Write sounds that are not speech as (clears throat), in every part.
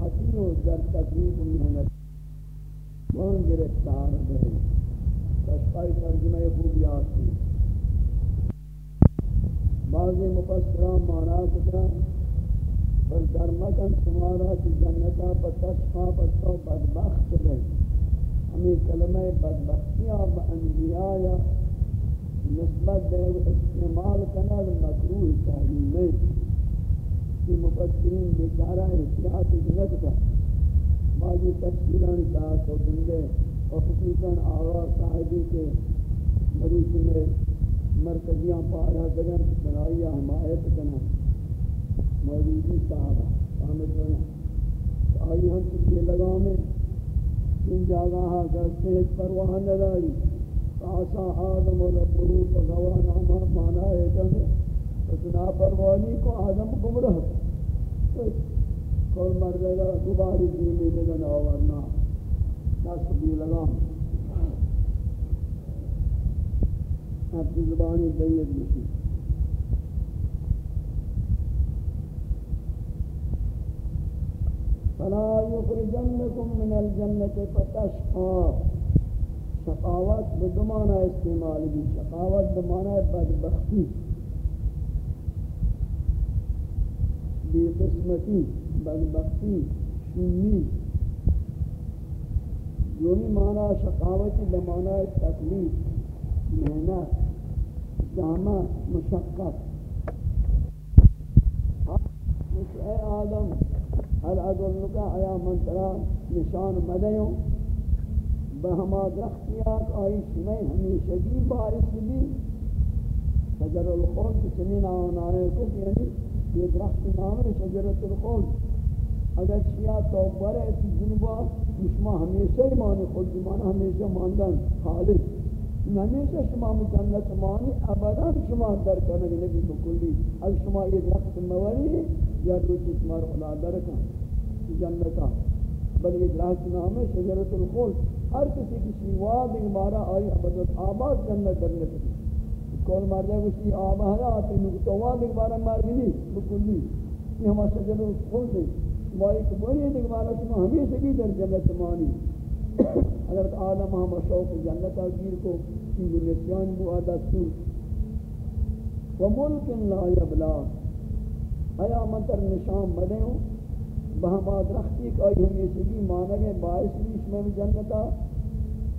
ناراحتی و در تکلیف و محنت وہاں گرفتار گئے تشقائی ترجمہ خوبیات کی۔ بعض مفسران مانا کتا بل در مکن شمارا کی جنتا پر تشقا پر تو بدبخت گئے ہمیں کلمہ بدبختی آب انبیاء یا نسبت دے استعمال کنال مکروح تحلیمی کی مفسرین بیچارہ احتیاط جنت کا بعضی تفسیران کا تو دندے اور خصوصاً آغا صاحبی کے مروچ میں مرکزیاں پارا دگن بنائی حمایت کنا موجودی صحابہ سامت ہونا آئی ہم چکے لگا میں ان جاگہ ہاں کرتے ہیں پرواہ نداری آسا آدم و ربو فغوان آمہ مانا ہے کہ اتنا پروانی کو آدم گمرہ کل مردے گا دوباری دیمی بدن آورنا دست بھی لگا۔ اپنی زبانی دیت بشی فلا يخرجنكم من الجنة فتشقى شقاوت بدمانہ استعمال بھی، شقاوت بمانہ بدبختی۔ بے قسمتی بدبختی شنی یعنی یونی معنی شقاوت بمانہ تکلیف، محنت زحمت مشقت. اے آدم هل ادلک آیا منترا نشان مدیوں بہما درختیات آئی شمی ہمیشگی باعث بھی شجر الخلد چنین آنائے کو یعنی یہ درخت نام ہے شجرت الخلد. اگر شیعہ توبر ہے اسی جنبا شما ہمیشہ ہی مانی خلد مانا ہمیشہ ماندن خالد ہمیشہ شما مجنت مانی ابدا شما در کرنے نبی بکلی. اگر شما یہ درخت موری، یا روچ شما رو خلا در کن جنتا بل یہ درخت نام ہے شجرت الخلد. ہر کسی کی شیواد ایک آئی ابد آباد جنت کرنے کی کول مار دے اسی آباد آتے ہیں۔ تو بارا مار گلی بکلی یہ ہمارا شجر کھول دے وہ ایک بڑی ایک بارا شما ہمیشہ بھی در جنت مانی۔ حضرت آدم ہم شوق جنت گیر کو، کی نسیان بو دستور وملک لا یبلا۔ آیا منتر نشان بدے ہوں؟ بہما درختی کا ہمیشہ بھی مانگے باعث بھی شما میں جنتا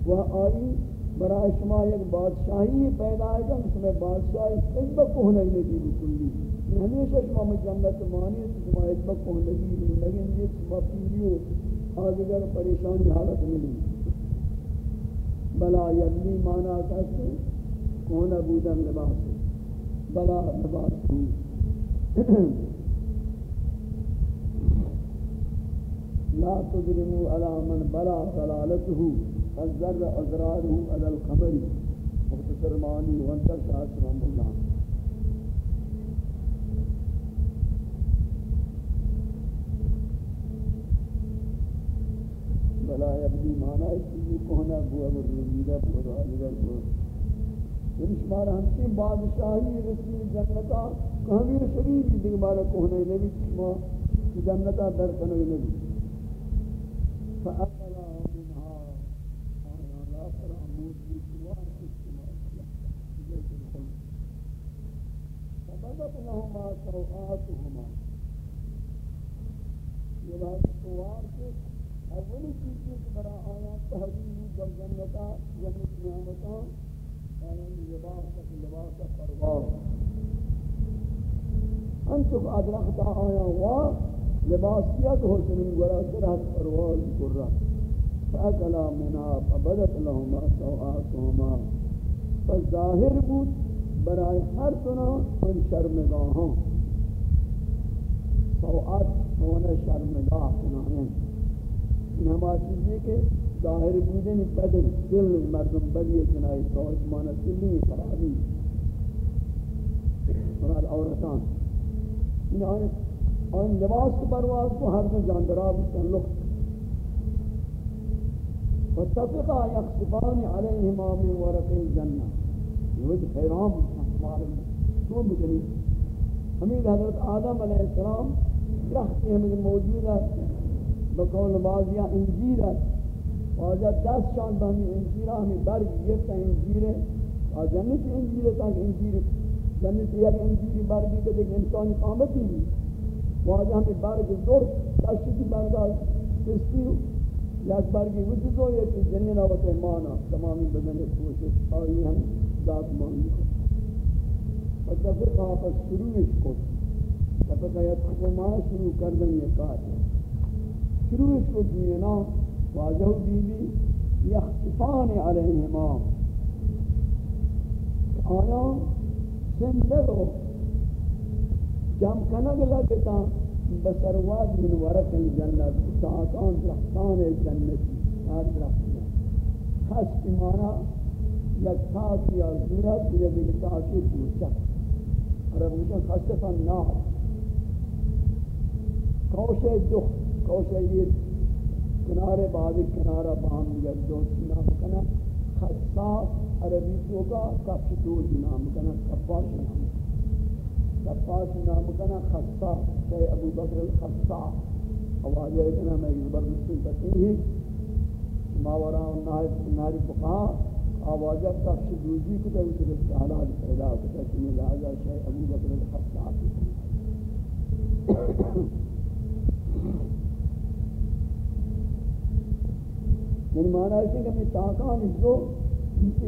وہ آئی برای شما یک بادشاہی پیدا ہے کہ شما بادشاہی اتبا کوہنگی نبی بکلی ہمیشہ شما میں جنت مانی ہے شما اتبا کوہنگی لیکن یہ شما پیریو آدھگر پریشانی حالت ملی بلا یلی مانا کہتے کوہنہ بودن لباس بلا لباس ہوں (clears throat) لا تجرموا على من بلا ضلالته۔ فالذر اضراره على الخبر مختصر معنی وانتر شاہ رحم اللہ بلا یبنی معنی ہے کہ کوہنا بوا ورمیدہ پورا لگر پورا یعنی شمارا ہمچی بادشاہی رسول جنتا کہمی شریف دیکھ مارا کوہنا نبی شما جنتا در کنو نبی فأكلا فراموش بشوار ادرخت آیا وا لباس کیا تو حسنین گرہ پرواز گرہ فاکلا منا فبدت لهما سوآتهما. فظاہر بود برای ہر سنا ان شرمگاہوں سوآت ہونا شرمگاہ سنائیں ان ہما چیزیں کہ ظاہر بودن بدن دل مردم بدی سنائی سوآت مانا سلی خرابی مراد عورتان. ان آنت اور لباس کی پرواز کو ہر میں جاندراب تعلق فتفقا یخصفان علیہما من ورق الجنہ یہ وجہ حیرام ہمارے تو بکنی حمید حضرت آدم علیہ السلام درخت ہمیں موجود ہے بقول بعضیا انجیر ہے۔ واجہ دس شان بہمی انجیرہ ہمیں برگ گفتا انجیر ہے۔ اور جنت انجیر ہے، تاکہ انجیر، جنت یک انجیر برگی کہ دیکھ انسانی قامتی بھی واجہ ہمیں برگ زور تشکی برگا کستی یک برگی وچ زو یہ کہ جنین آوت مانا تمامی بدن کوشش آئی ہم ذات مانی کو فتفق آفت شروعش کو فتفق یتخو ما شروع کردن یہ کار. شروعش کو دینا واجہ بی بی یخطفان علیہما آیا سندگو جم کنگ لگتا بسرواد من ورق الجنت ساکان درختان جنتی ہر درخت خشت مانا، یک تاکی یا زورت یا دیگر تاکی پوچک عرب نشان خشتفان نار. کوشے دخت کوشے یہ کنارے بعد کنارہ باہم دیگر دوستی نام کنا خصاص عربی تو کا کفش دود نام کنا کفاش نام کفاش نام کنا خصاص شیع ابو بکر الخصاص آواز ہے کنا میں زبردستی بتیں ہی ماورا نائب ناری فقہ آوازہ کفش دوزی کتا اس رسالات پیدا کتا چنی لہذا شیع ابو بکر الخصاص یعنی معنی ہے کہ میں تاکان اس کو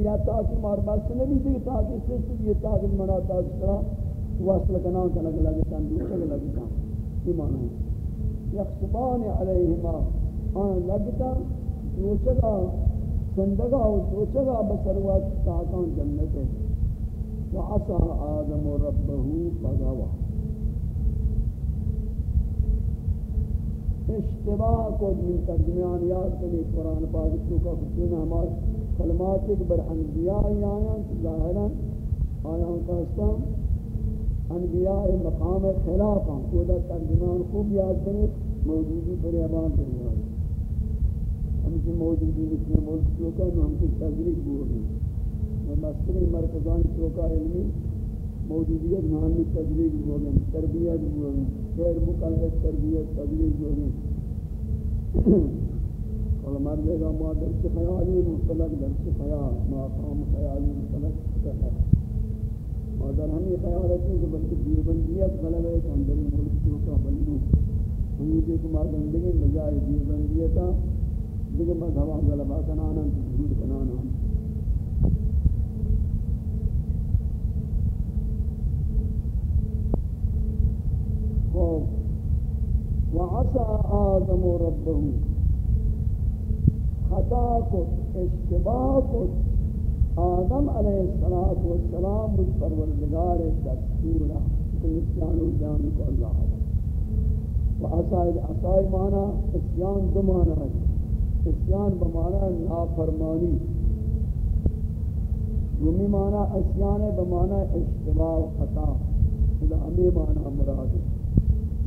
یا تاکی مار بس نبی دی تاکی سے یہ تاکی منا تاکی طرح وصل کنا کنا لگے تن دوسرے لگے تن یہ ہے یخصبان علیہما آن لگتا دوچگا سندگا و دوچگا بسروات تاکان جنت ہے وعصا آدم ربه فغوا اشتباہ کو من ترجمیان یاد کنی قرآن پاک تو کا خصوص ہمار کلمات بر انبیاء آیاں ظاہرا آیاں کا انبیاء مقام خلاف ہیں وہ دا ترجمان خوب یاد کنی موجودی پر امان کرنے والے ہم کی موجودی مثل ملک چوکا، ہم کی تذریق بول رہے ہیں۔ مستری مرکزان چوکا علمی یعنی موجودیت محمد تدریج ہو گئے تربیت ہو گئے غیر مقلد تربیت، تدریج ہو گئے اور مرد کا ما درس خیالی مطلق درس خیال، مقام خیالی مطلق۔ خیال اور در ہمیں خیالت ہے کہ بلکہ دیوبندیت غلب ہے کہ اندر ملک کیوں کا بلنو ہمیں دیکھ مار زندگی بجائے دیوبندیتا دیکھ مذہبہ غلبہ کنانا ضرور کنانا۔ ہم وعصى آدم ربه، خطا کو اشتباہ کو آدم علیہ الصلوۃ والسلام اس پروردگار دستور نسیان و جان کو اللہ وعصى عصای معنی اسیان دو معنی ہے اسیان بمعنی نافرمانی۔ دومی معنی اسیان بمعنی اشتباہ و خطا۔ خدا ہمیں معنی مراد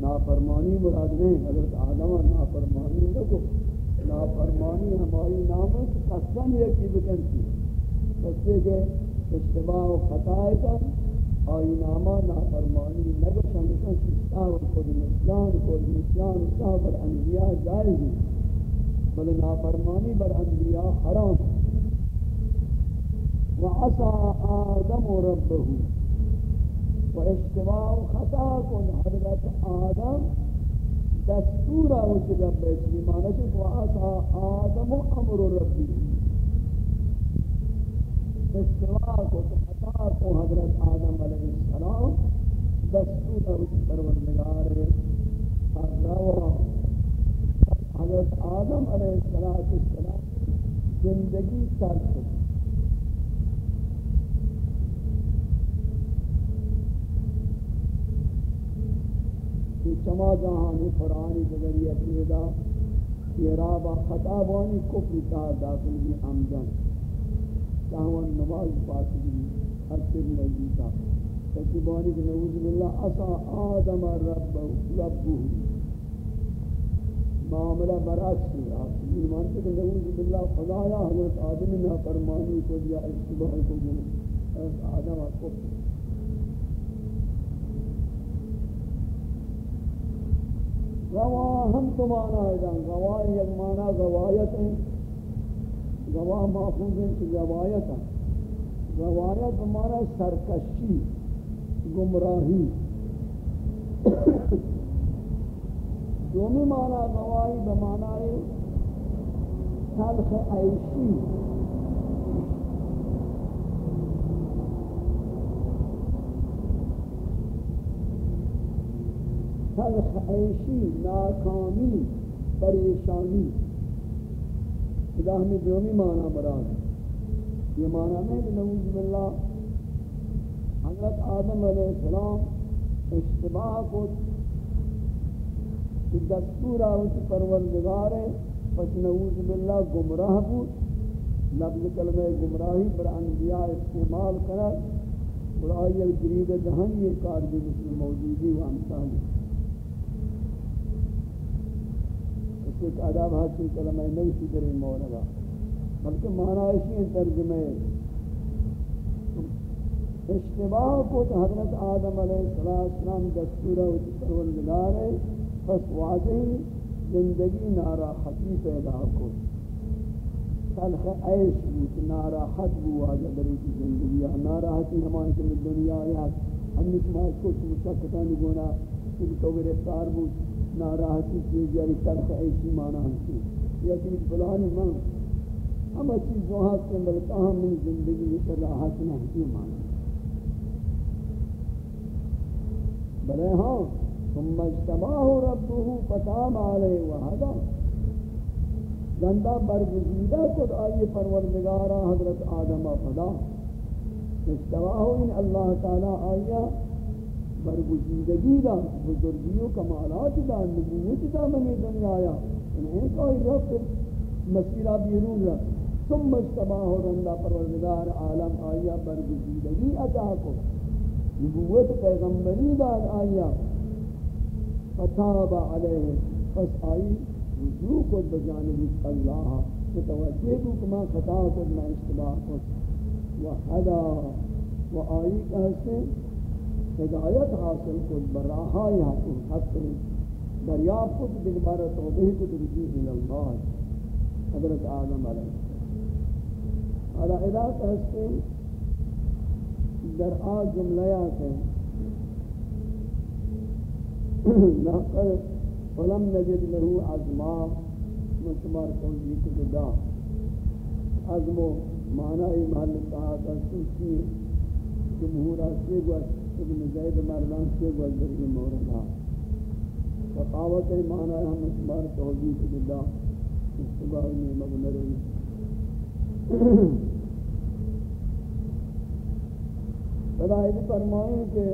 نافرمانی مراد نہیں، حضرت آدم نافرمانی نہ کو نافرمانی ہماری نام ہے کہ قسم یکی بکنتی قصے کے اشتباہ و خطائے کا آئی نامہ نافرمانی نہ کو شمشن و خود نسیان خود نسیان شاہ بر انبیاء جائز ہے بل نافرمانی بر انبیاء حرام وعصى آدم ربه و اشتباع و خطا کن حضرت آدم دستور آوچ رب اسمی معنی کہ آدم و امر ربی۔ اشتباع کن خطا کن حضرت آدم علیہ السلام دستور آوچ پروردگار روا. حضرت آدم علیہ السلام زندگی ترک کہ چما جہانی قرآنی بذریعہ پیدا یہ رابع خطابانی کفر تا داخل بھی عمدن چاہوان نماز پاسدی ہر پر نزیتا تکیبانی کہ نعوذ باللہ اصا آدم رب ربو معاملہ برعکس ہے آپ یہ مانتے کہ نعوذ باللہ خدایا حضرت آدم نے فرمانی کو دیا، اشتباہ کو دیا۔ آدم کو۔ روا ہم تو مانا ہے جان گواہ یک مانا گوایت ہے گواہ محفوظ ہے کہ گوایت ہے۔ گوایت مانا سرکشی، گمراہی۔ دومی مانا گواہی بمانا ہے تلخ عیشی۔ تلخ عیشی، ناکامی، پریشانی۔ خدا ہمیں دومی معنی مراد یہ معنی میں کہ نعوذ باللہ، حضرت آدم علیہ السلام اشتباہ کو کہ دستور آوتی پروردگار ہے، پس نعوذ باللہ گمراہ بود۔ لفظ کلمہ گمراہی پر انبیاء استعمال کرد۔ اور آئی جرید دہن یہ کار بھی موجودی و امثالی ایک اداب حاصل کلمہ نہیں سی کریں مولانا بلکہ معنی اسی ترجمے اشتباہ کو تو حضرت آدم علیہ السلام دستورہ و پروردگار ہے، پس واضح زندگی ناراحتی پیدا کو تلخ عیش بود ناراحت بو واجہ بری کی زندگی ناراحتی ہمارے سے دنیا یا ہم نے شما اس کو مشکتانی گونا کہ تو گرفتار بود۔ ناراحتی چیز یعنی ترک ایسی معنی ہمشی یکی فلانی من ہم اچھی زوحات کے ملتا ہم من زندگی پر راحت نہیں معنی بلے ہاں ثم اجتباہ ربه فتام علیہ وحدا گندہ برگزیدہ کد آئی پروردگارا حضرت آدم فدا اجتباہ ان اللہ تعالی آئیہ برگزیدگی دا، بزرگی و کمالات دا، نبوت دا منی دنیا آیا۔ انہیں کوئی رفت مسیرہ بیرون رہا ثم اجتباہ رندہ پروردگار عالم آیا، برگزیدگی عطا کو۔ نبوت پیغمبری داد آیا۔ فتاب علیہ، پس آئی رجوع کو بجانب اللہ۔ متوجہ کو کما خطا کو، میں اشتباہ کو۔ وحدا، و آئی کہتے ہدایت حاصل کو براہائی حاصل، حق دریاب کو دیکھ بارہ توبہ کو رجوع اللہ، حضرت آدم علیہ على علاق ہستے در آ جملیات ہیں لقد ولم نجد له عظما مشمار توجیہ کو دا عظم و معنی محل تعاقہ سوچی جمہورہ سے گوشت۔ ابن زید مردان سے گزر یہ موردا فقاوت معنی ہم اس بار توجیح توحید باللہ استباہ میں مغمر خدا یہ فرمائیں کہ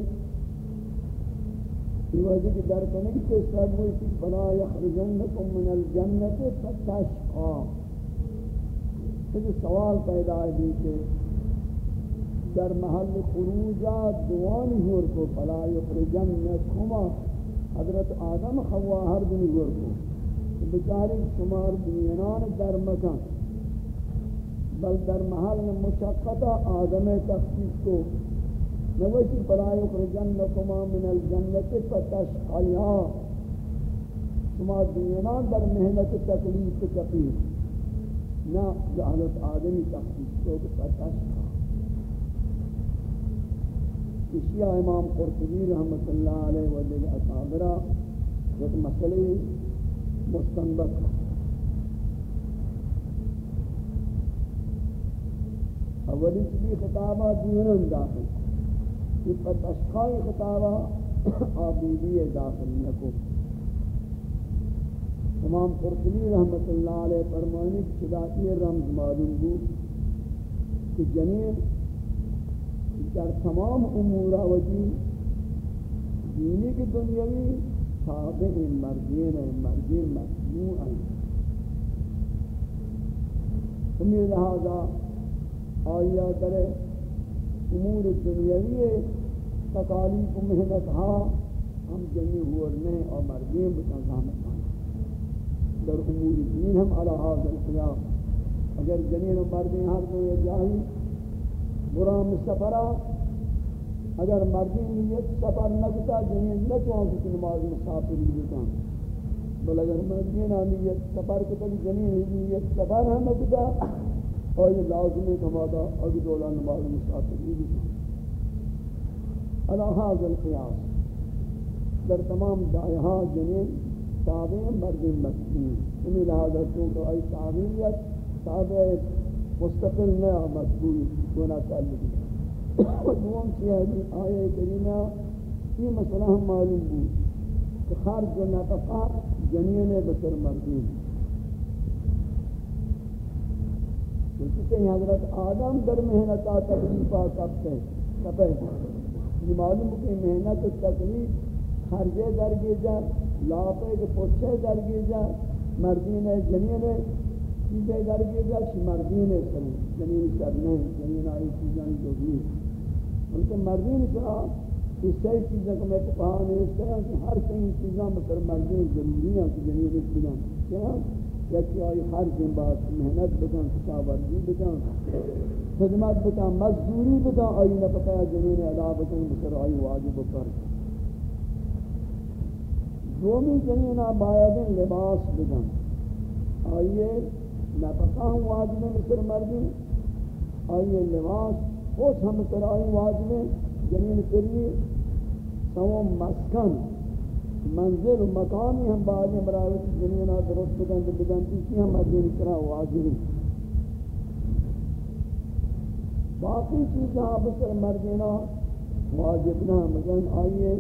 یہ وجہ کی در کرنے کہ سب وہ اسی فلا یخرجنکم من الجنت فتشقا۔ یہ سوال پیدا ہے کہ در محل خروجات دوانی ہور کو فلا یخرجنکما حضرت آدم خوا ہر دنی ہور کو۔ بچاری شمار دنیانان در مکان، بل در محل مشقت آدم تخصیص کو۔ نوشی فلا یخرجنکما من الجنت فتشقیا شما دنیانان در محنت تکلیف تکلیف نہ حضرت آدمی تخصیص کو فتشقیا اشیاء امام قرطبی رحمت اللہ علیہ و دیگر اصابرہ ایک مسئلہ مستنبت اولی چلی خطابہ دینن داخل یہ پر اشخائی خطابہ آبودی داخل نکو امام قرطبی رحمت اللہ علیہ فرمانی کہ رمز معلوم ہو کہ جنین در تمام امور وجی دینی کی دنیاوی تابع مردین مردین مجموع ہیں ہمیں لہذا آیا در امور دنیاوی تکالیف و محنت ہاں ہم جنی ہوئے اور مردین بکن زحمت آنا در امور دین ہم علی حاضر القیام اگر جنین و مردین ہر کوئی جاہی برام سفرہ اگر مردی نیت سفر نکتا، جنین نتوان کی نماز مسافری بکن. بل اگر مردین آنیت سفر کو تک جنین نیت سفر ہم کتا اور یہ لازم ہے کمادا اگر دولا نماز مسافر بھی علا حاضر القیاس. در تمام دائیہاں جنین تابع مرد مسلم امی لہذا چونکہ ای تعبیریت تابع مستقل نہ مقبول ہونا تعلق. دوم چیز آیہ کریمہ یہ مسئلہ ہم معلوم بود کہ خرج و نفقہ جنین بسر مردین کہ حضرت آدم در محنتا تکلیفہ کبتے کبے یہ یعنی معلوم کہ محنت و تکلیف خرجے درگی جا لاپے کے پوچھے درگی جا مردین جنین چیزیں درگی جا چی مردین یعنی سر جنین سر نہیں جنین آئی چیزیں جو بھی ان کے مردین سر اس سے چیزیں کو میں کہا نہیں اس طرح کہ ہر کئی چیزاں مطر مردیں ضروری ہیں کہ جنہیں یعنی اس بنا کیا یا کہ آئی ہر دن بات محنت بکن کتابرزی بکن، خدمت بکن، مزدوری بکن آئی نہ پتہ جنہیں ادا بکن بسر آئی واجب پر دومی جنہیں باید لباس بکن. آئیے نفقہ ہوں واجب مصر مردی آئیے لباس، اس ہم سر آئی واجب جنین کریے سو مسکن، منزل و مکانی ہم بعد براوت جنینا درست بدن بدن تیسی ہم ادین کرا واجب باقی چیزیں آپ سر مردینا واجب نہ مگن آئیے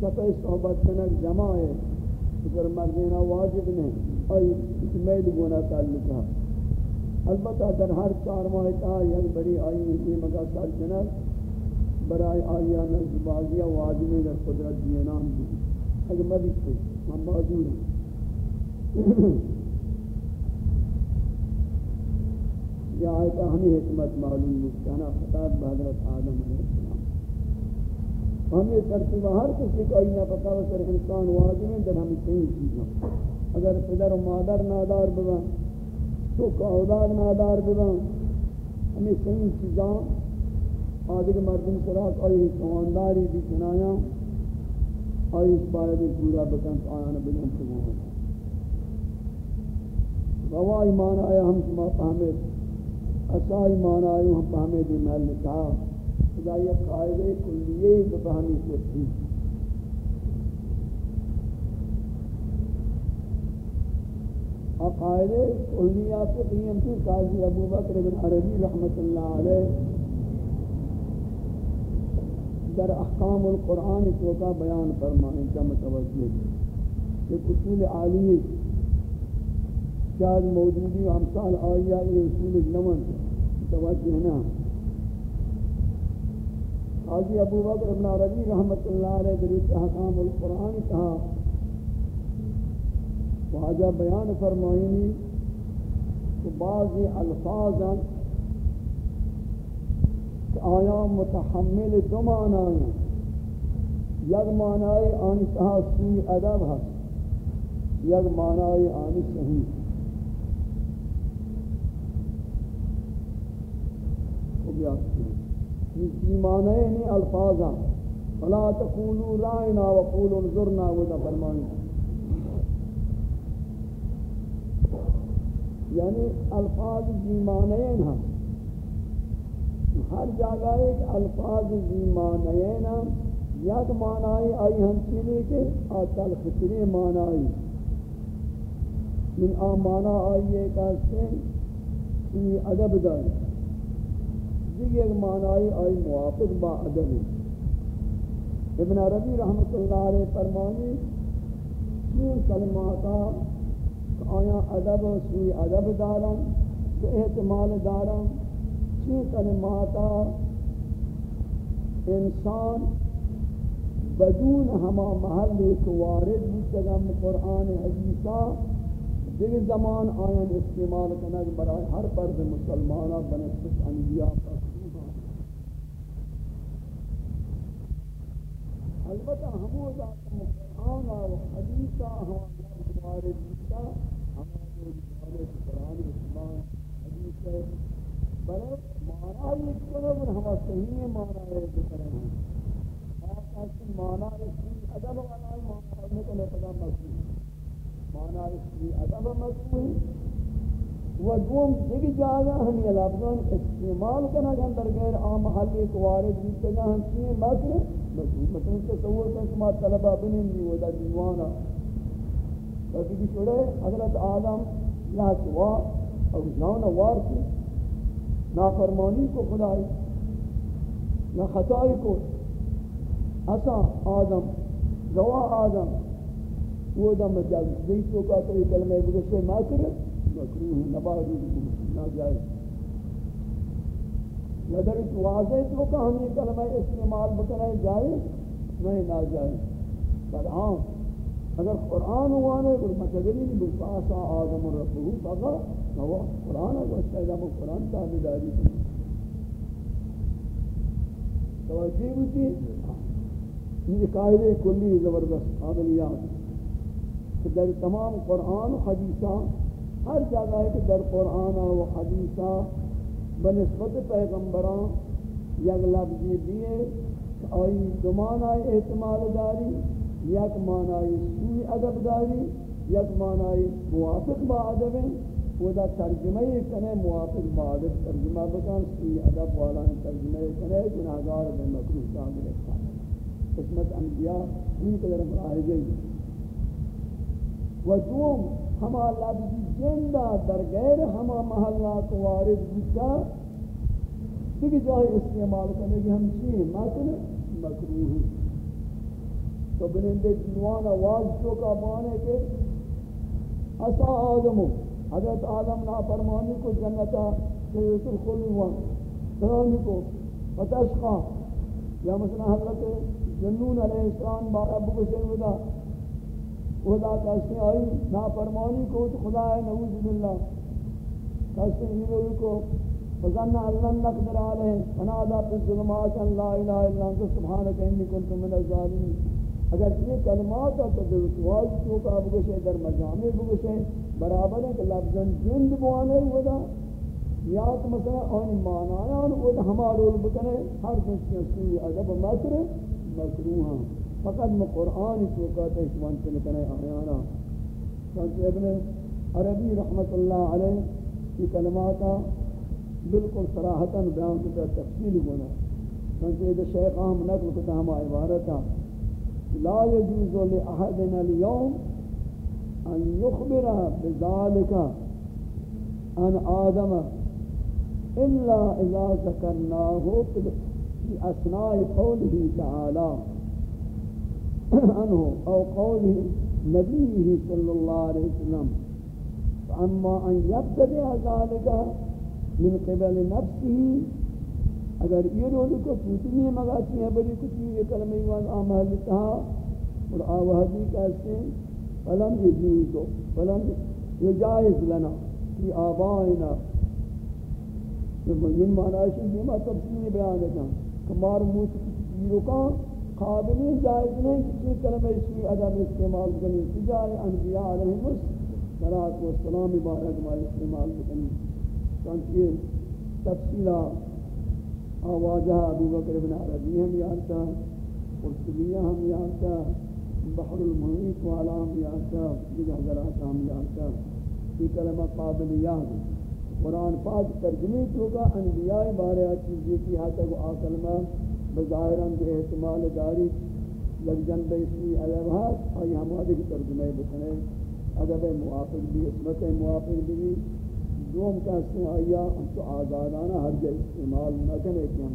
شپے صحبت کنک جمع ہے، سر مردینا واجب نہیں۔ آئی اس میل گونا تعلق ہے البتہ در ہر چار ماہ تا یک بڑی آئی اسی مگا سال جنک برای آیان زبازیہ واجبی در قدرت دینام دی۔ اگر مدد سے ہم موجود ہیں یہ آیتہ ہمیں حکمت معلوم مستانا خطاب بحضرت آدم علیہ السلام۔ ہم یہ ترتیب ہر کسی کو اینا پتا وسر انسان واجب ہے در ہمیں کہیں چیزاں۔ اگر پدر و مادر نادار بگا تو کا اولاد نادار بگا ہمیں کہیں چیزاں آدھے مردم سراک آئی خوانداری بھی چنایا آئی اس باید پورا بکن آیانا بگن سمو ہوتا روا ایمان آیا، ہم شما فہمت اچھا ایمان آیا ہم فہمت محل نکاح۔ خدا یہ قائدے کلیے بفہمی سکتی قائدے کلیہ فقیم کی قاضی ابو بکر بن عربی رحمت اللہ علیہ در احکام القرآن تو کا بیان فرمائیں کا متوجہ ایک اصول عالی شاید موجودی و امثال آیا یہ اصول نمن متوجہ نا؟ حاضی ابو بکر ابن عربی رحمت اللہ علیہ در احکام القرآن کہا واجہ بیان فرمائنی کہ بعض الفاظاں آیا متحمل دو معنی یک معنی آنی تہا سوی ادب ہے یک معنی آنی صحیح۔ یہ معنی نہیں الفاظا۔ فلا تقولوا رائنا وقولوا انظرنا وذا فرمائیں یعنی الفاظ کی معنی ہیں ہر جگہ ایک الفاظ زی معنینا یک معنی آئی ہم چیلی کے آتال خطری معنی من آ معنی آئی ایک آستے انی عدب داری. دیگه معنی آئی موافق با عدب ابن عربی رحمت اللہ علیہ فرمانی چین کلماتا آیا عدب سوی عدب دارن تو احتمال دارن یہ کلماتا انسان بدون ہما محل ایک وارد بودتگم قرآن حدیثہ دیگر زمان آیان استعمال کنگ برای ہر پرد مسلمانہ بنسبت انبیاء پر البتہ ہمو ذات قرآن و حدیثہ ہما وارد بودتا ہما جو قرآن اسمان حدیثہ بلد معنی ایک کرو اور ہوا صحیح معنی ہے ذکر ہے آپ اس معنی اس ادب والا معنی ہے کو پتہ مسئلہ مکروه و دوم دیگه جاگا ہمی لفظان استعمال کرنا کہ اندر غیر عام محلی کو وارد بیتے گا ہم چیئے مکر مثلا تصور کریں کہ ما طلبہ بنیں دی وہ دا دیوانا تاکہ بھی چھوڑے حضرت آدم یا سوا اور جان وار کی۔ نافرمانی کو خدای نہ خطائی کو۔ اسا آدم، گواہ آدم۔ وہ دم جل دیتو کا تو یہ کلمہ بگشتے مکر مکروہ نباری ناجائز نظر اس واضح تو کہ ہم یہ کلمہ استعمال بکنے جائز نہیں ناجائز بل ہاں اگر قرآن ہوانے اگر مشغلی نہیں بلفاسا آدم ربہو فقا وہ قرآن ہے، وہ شاید وہ قرآن تابداری کی توجہ ہوتی یہ قاعدے کلی زبردست قابلیات کہ در تمام قرآن و حدیثہ، ہر جگہ ہے کہ در قرآن و حدیثہ بنسبت پیغمبران یک لفظی دیئے کہ آئی دو معنی احتمال داری۔ یک معنی سوی ادب داری، یک معنی موافق با ادب. ہے وہ دا ترجمہ کنے موافق با ادب ترجمہ بکن، سوی ادب والا ترجمہ کنے گناہگار بے مکروح شامل ہے قسمت انبیاء ان کے در ملاحظے و دوم ہما لفظی جندہ در غیر ہما محلہ کو وارد بودتا دیکھ جائے استعمال کرنے کی ہم چیئے ماتن مکروح تو بنندے جنوان آواز تو کا بانے کے اسا آدمو، حضرت آدم نا فرمانی کو جنتا سیدت الخلوان فرانی کو فتشقا یا مثلا حضرت جنون علیہ السلام بارا بکشن ودا خدا کہتے ہیں، آئی نافرمانی کو تو خدا ہے، نعوذ باللہ، کہتے ہیں یہ کو فظن اللہ نقدر آلہ فنادا پی ظلمات، ان لا الہ الا انت، سبحانک انی کنت من الظالمین۔ اگر یہ کلمات ہے تو دلتواز تو کا بگشے، در مجامع بگشے، برابر ہے کہ لفظاً جند بوانے ہودا یا تو مثلا آنی معنیان وہ ہما رول بکنے، ہر کچھ کی سوئی عدب مکر، مکروہاں۔ فقط میں قرآن تو کہتے ہیں سے نکنے آیانا۔ چونکہ ابن عربی رحمت اللہ علیہ کی کلماتا بالکل صراحتاً بیان کتا تفصیل ہونا۔ چونکہ یہ شیخ اہم نقل کتا ہما عبارتا لا يجوز لأحدنا اليوم أن يخبر بذلك عن آدم إلا إذا ذكرناه في أثناء قوله تعالى عنه أو قوله نبيه صلى الله عليه وسلم. فأما أن يبتدئ ذلك من قبل نفسه اگر یہ رول کو پوچھنی ہے مگاتی ہے بڑی کچھ یہ کلمہ ایوان آمال تھا اور آوہدی کہتے ہیں، فلم یجوزو فلم یجائز لنا کی آبائنا۔ یہ معنی ہے کہ میں تفصیل بیان کرتا ہوں کمار موت کی رکان قابل جائز نہیں کہ کلمہ اسی ادب استعمال کریں سجائے انبیاء علیہ الصلوۃ والسلام مبارک ما استعمال کریں چونکہ تفصیلا آواجہ ابو بکر ابن عربی ہم یادتا قرطبیہ ہم یادتا بحر المحیط والا ہم یادتا دیگر حضرات ہم یادتا یہ کلمہ قابل یاد۔ قرآن پاک ترجمے تو کا انبیاء بارے چیزیں کی حد تک آ کلمہ بظاہراً بے احتمال داری، یک جنب اسمی علیہ ہاتھ آئی ہمارے کی ترجمہ بکنے ادب موافق بھی، عصمت موافق بھی۔ دوم کہتے ہیں آیا ہم تو آزادانہ ہر جائے استعمال نہ کریں کہ ہم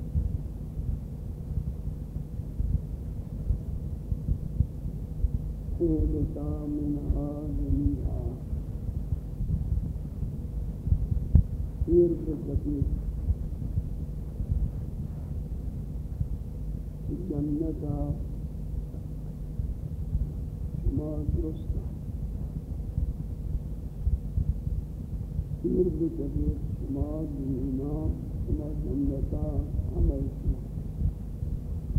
تقول تامن آدمی آخر پھر تقول جنتا ما درستا پھر تقول شما دنینا شما جنتا عمل شما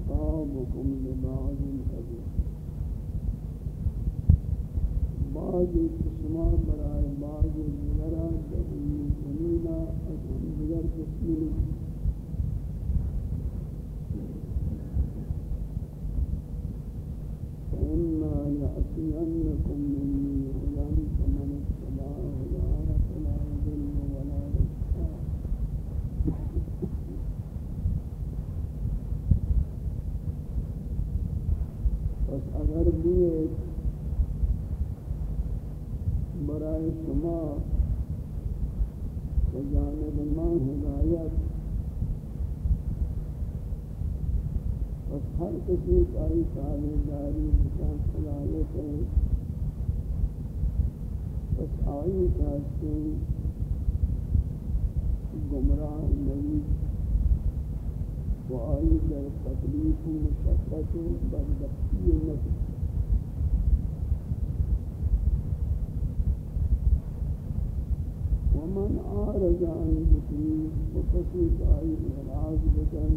قابكم لبعض الحديث بعض قسمہ برائے بعض دیگرہ دبنی زمینہ اکم دیگر قسمی فإما لأتينكم من کسی کاری کاری داری بکن خلاله کنی پس آئی کسی گمراه نوید و آئی در تکلیف و مشقت و بدبختی نبید ومن أعرض عن ذكري وقصد أي إعراض بكم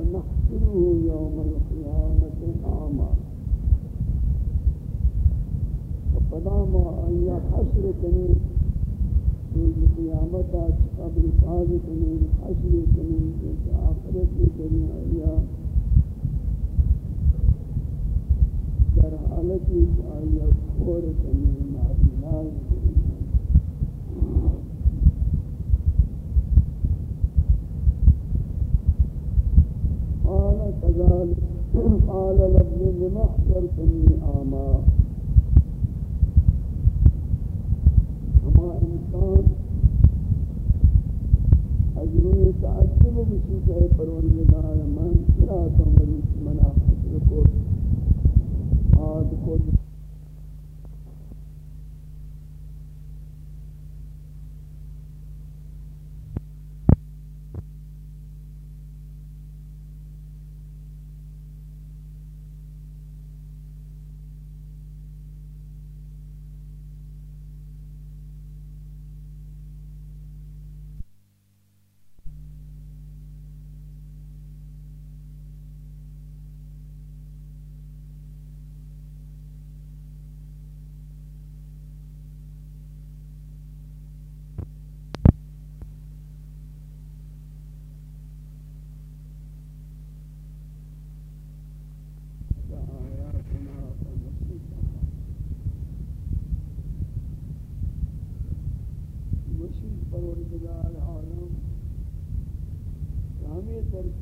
ونحشره يوم القيامة أعمى فقدام أن يحشر تنين يوم القيامة قبل قاضي تنين حشر تنين جنس آخرت لتنين أليا در حالتي فأيا فور تنين معبناه فقال قال رب لم احشرتني اعما اما انسان اجروی تعجب بشی پروردگار، من چرا تو مروچ منا حشر آد کو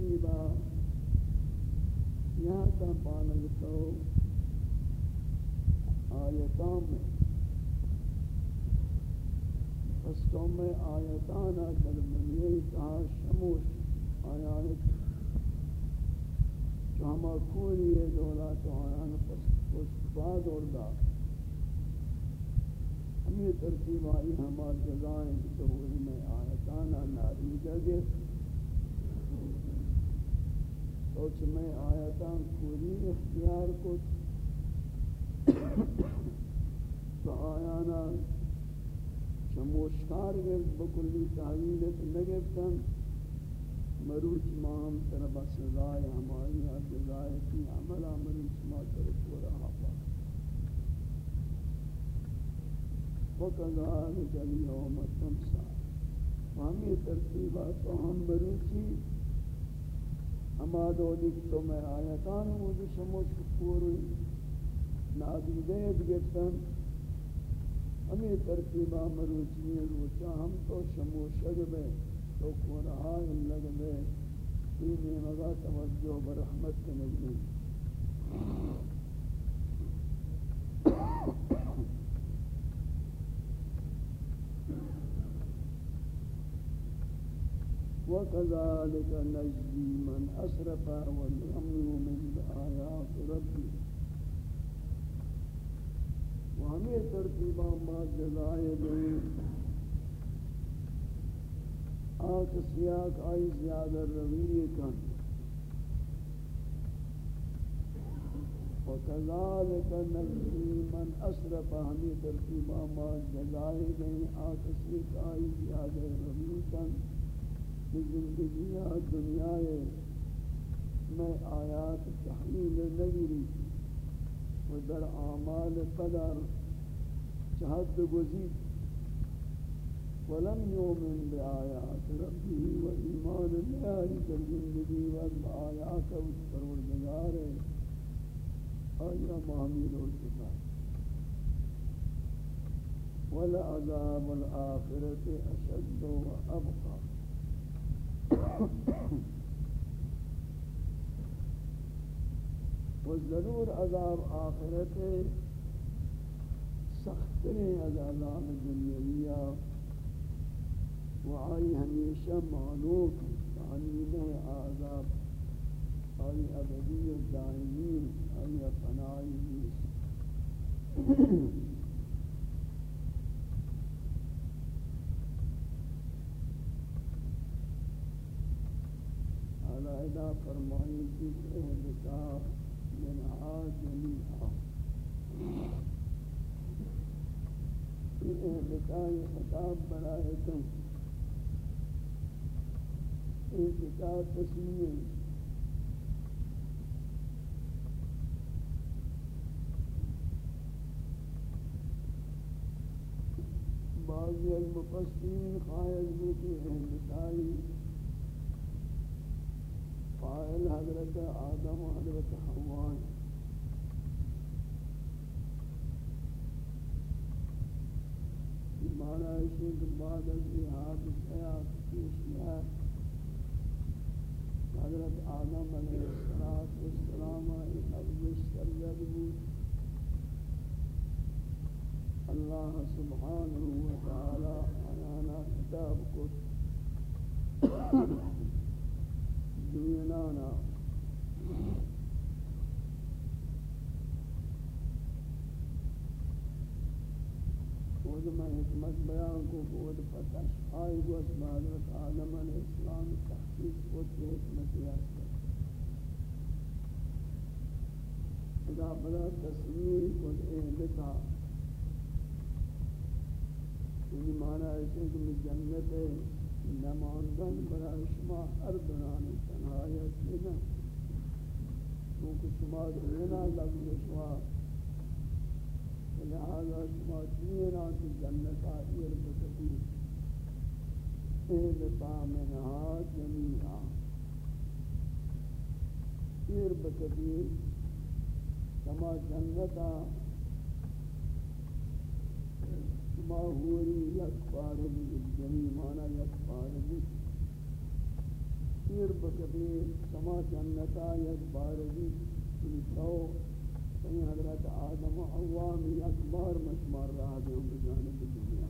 نصیبا یہاں تا پانے تو آیتان میں اس تو میں آیتان اکر منیئی کہا شموش آیانک تو ہما کوئی یہ دولا تو آیان پس پاد اور دا ہمیں ترتیب آئی ہمار جزائیں تو ہوئی میں آیتانا ناری جگہ بکلی تحویلت نگفتن مروچ ماہم طرف سزائے ہماری جزائے کی عملہ مروچ ما طرف و رہا پا۔ وَقَذَلِكَ الْيَوْمَ تَمْسَى ہمی ترتیبات تو ہم مروچی ہما دولی تو میں آیتان مجھے شموش پوری نادیدے گفتن ہمیں ترتیبہ مروچی روچا ہم تو شموش شگ تو کورہائی لگ بے تیمی مگا توجہ برحمت کے نجلی وَكَذَلِكَ نَجْزِي مَنْ أَسْرَفَ وَلْيَمْنُ مِنْ بِآيَاتِ رَبِّهِ ہمیں ترتیبہ ما جزائے دیں. آت سیاق آئی زیادہ رویے کن. وَكَذَلِكَ نَجْزِي مَنْ أَسْرَفَ. ہمیں ترتیبہ ما جزائے دیں. آت سیاق آئی زیادہ رویے کن. کہ زندگیہ دنیا میں آیات تحلیل نگری و در اعمال قدر چہد گزید. ولم يؤمن بآيات ربه وإيمان الله كالزندگی والآيات والپروردگار آیا معامل ارتفاع ولعذاب الآخرة أشد وأبقى وضرور عذاب آخرت سخترین از عذاب دنیاویہ وآئی ہمیشہ معلوم تعلیم عذاب آئی ابدی دائمی، آئی پناہی علیحدہ فرمائی کی اہدکار من آجلیہ احلقاء خطاب برائے برایتم احلقاء تسمیه بعضی المفسرین خواہد بھی کہ احلقائی قائل حضرت آدم و حضرت حوان مانا ہے کہ بعد از یہ حادث حیات پیش ہے حضرت آدم علیہ السلام ابوش سرد بود. اللہ سبحانہ وتعالی آیانا کتاب کو دوینانا خود میں حکمت بیان کو خود فتش آئی گو اس حضرت آدم علیہ السلام تحقیق کو کی حکمت یاد کر خدا بلا تصویر خود اہلتا یعنی معنی ایسے کہ جنت ہے نماندن برای شما ہر دنان تنہایت لینا کیونکہ شما دینا لفظ شما یعنی لہذا شما چیئنا کی جنت آئیر بکتی اہلتا منہا جمیعا ایر بکتی شما جنتا شما ہوری یک پارگی جمیع مانا یک پارگی ایر بکتی شما جنتا یک پارگی تو یعنی حضرت آدم و حوا میں اکبر مشمار رہا دے ہم بجانب دنیا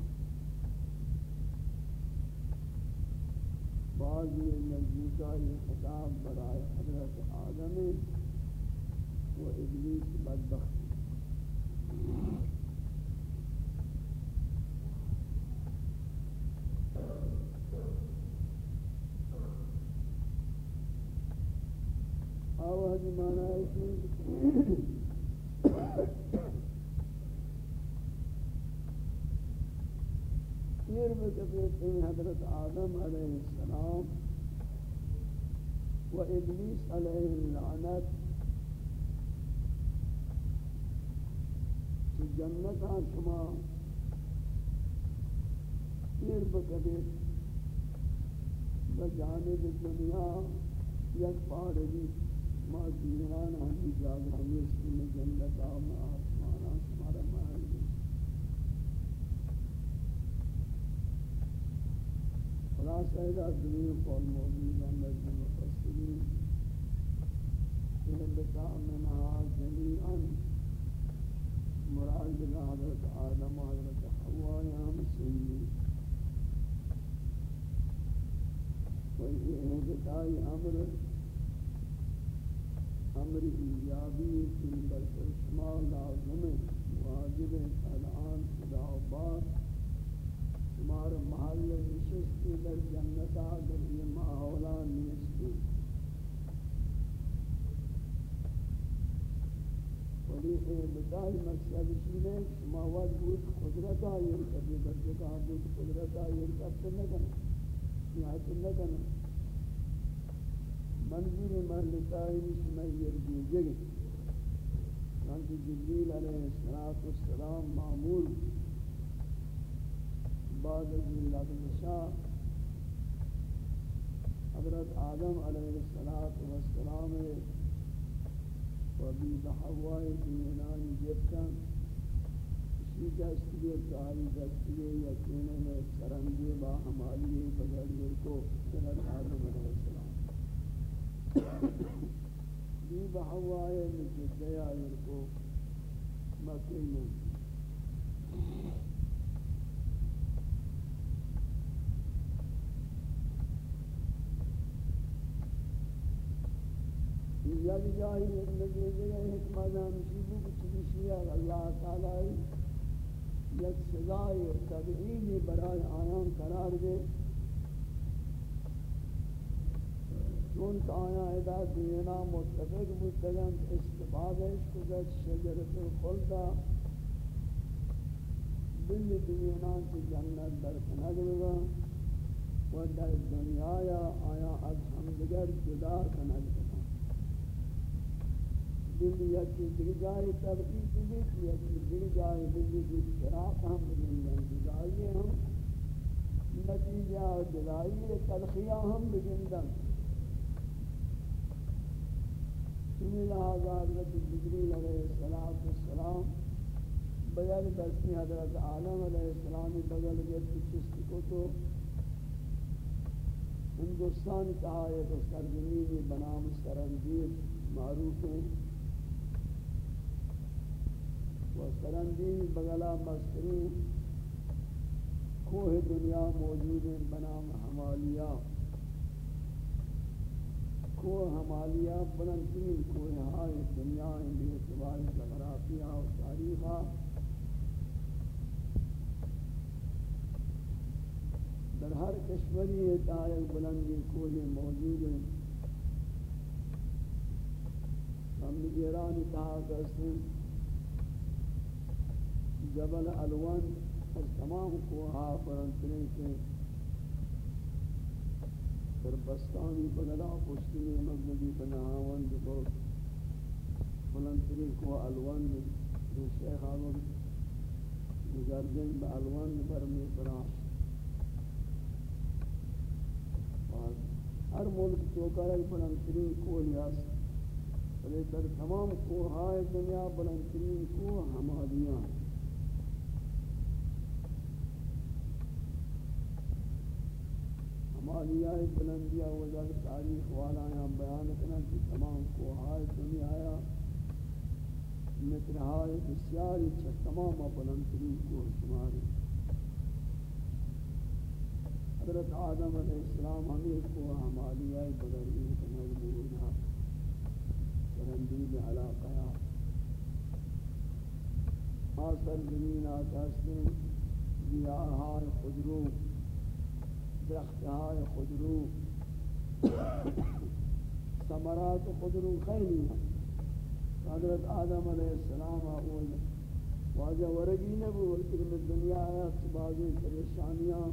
بعضی نزدیکہ یہ خطاب برائے حضرت آدم و ابلیس بدبخت آواز مانا ہے کہ یہ بکفیت ہیں حضرت آدم علیہ السلام و ابلیس علیہ اللعنت جنت شما یہ بکفیت بجانب دنیا یک پارگی ما دیران ہمی جاگ ہمی اس کی جنت آم آسمانا شمارا محل خلاص ایدہ دنیا قول موجود ہے مفسرین اہلتا منہا جمیعا مراد بگا حضرت آدم، حضرت حوائی ہم سنی۔ و یہ اہلتائی امر امر ایجابی کی بلکہ شما لازم واجب الان خدا و بار شمار محل نشستی در جنتا در یہ ماحولا نیستی۔ ولی بدائی مقصد شینے شما وقت بود قدرتا یہ کبھی برجتا بود قدرتا یہ کبھی نکنا یاد نکنا منظور محلتائی نشمیر دیجگی چانکہ جبریل علیہ السلام معمول بعد از لفظ شاہ حضرت آدم علیہ السلام و بی بحوائی دینانی جبتن اسی دستگی کاری دستگی یقینوں میں سرنگی با ہمالی بغیر کو حضرت آدم علیہ السلام بی بہوائے مجدیا کو مکی میں یک جاہی زندگی جگہ حکمت ہمشیبو کچھ بشیہ اللہ تعالی یک سزائی تبعیدی برای آیان قرار دے چون کہ آیا ادا دینا متفق مستقیم استفادہ کزت شجرت الخلدہ بل دینا کی جنت در کنگ بگا و در دنیا یا آیا از ہمدگر جدا کنگ بگا بل یکی دیگر جائے تبعید بیت یکی دیگر جائے بل کی شراق ہم بگندن جدائی ہم نتیجہ جدائی تلخیہ ہم بگندن چمی لہذا حضرت جبریل علیہ السلام بیان دستی حضرت عالم علیہ السلام بغل گئے چست کو تو ہندوستان کہا ہے سرزمین بنام سرندیر معروف ہیں و سرندیر بغلا مستری کوہ دنیا موجود ہیں بنام ہمالیہ۔ کوہ ہمالیہ بلندترین کوہ ہائے دنیا بے اعتبار جغرافیہ و تاریخہ در ہر کشوری ایک بلندی کوئی موجود ہے۔ ہم ایران کہا کرتے جبل الوان اور تمام کوہا پرنتنے کے در بستانی بگلا پشتی مغزبی بناوان دکو بلندترین کوہ الوان دو شیخ آگو گزردن با الوان برمی پراش ہر ملک چوکر ہے بلندترین کوہ یاس ولی در تمام کوہائے دنیا بلندترین کوہ ہمادیاں ہمادیاں بلندیاں وزر تاریخ والا یہاں بیان کرنا کہ تمام کوہائے دنیا آیا مترہائے بسیاری چھت تمام بلندترین کوہ شماری. حضرت آدم علیہ السلام ہمیں کو ہماری آئی بگر این کا مجبور نہ سرندیل علاقہ آسر زمین آکاستے گیاہائے خدرو درختہائے خدرو سمرات خدرو خیلی حضرت آدم علیہ السلام اول واجہ ورگی نبو علم دنیا آیا سبازی پریشانیاں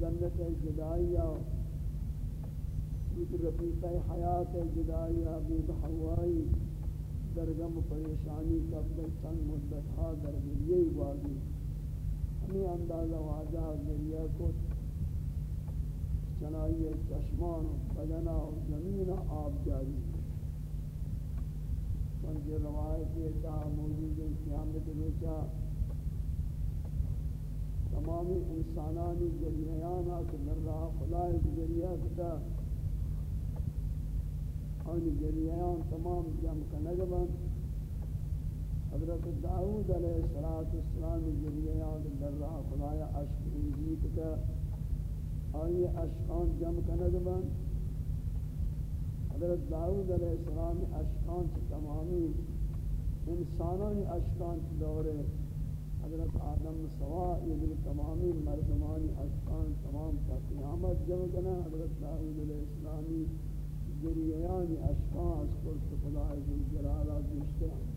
جنت جدائیہ ایک رفیق حیات جدائیہ بی بحوائی درگم پریشانی قبل چند مدت ہا در دلیے ہمیں اندازہ واجہ ذریعہ کو چنائی چشمان بدنا و زمین آب جاری چونکہ روایت یہ کہا موجود ہے قیامت روچہ تمامی انسانانی جریان آکھ در راہ خدای جریہ کتا آن جریان تمام جمع کنگبن حضرت داود علیہ السلام جریان در راہ خدای عشق انجی کتا آنی عشقان جمع کنگبن حضرت داود علیہ السلام عشقان تمامی انسانانی عشقان دورے. حضرت آدم سوا یہ یعنی تمامی مردمانی اشکان تمام تا قیامت جمع کنا حضرت داود علیہ السلامی جریانی اشکان از قرص خدا عزیز جلالہ گوشتے ہیں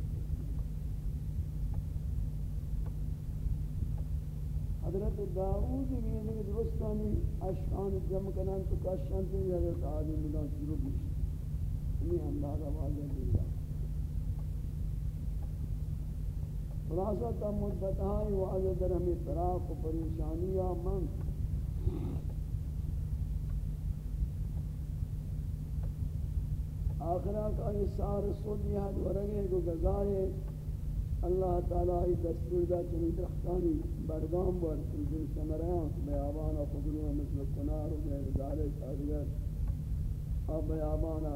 حضرت داود بھی یعنی یہ درستانی اشکان جمع کنا تو کشان تو یعنی حضرت آدم مدان شروع گوشتے یعنی ہمیں اندازہ واضح دیگا خلاصہ تا مدت ہائی وعد در ہمیں فراق و پریشانیاں من. آخرہ کا یہ سار سودی حد ورگے کو گزارے اللہ تعالیٰ ہی دستور دا چنی درختانی بردام بر چنی سمریاں بیابانا خدروں مثل کنار و غیر ذالک آدگر اب بیابانا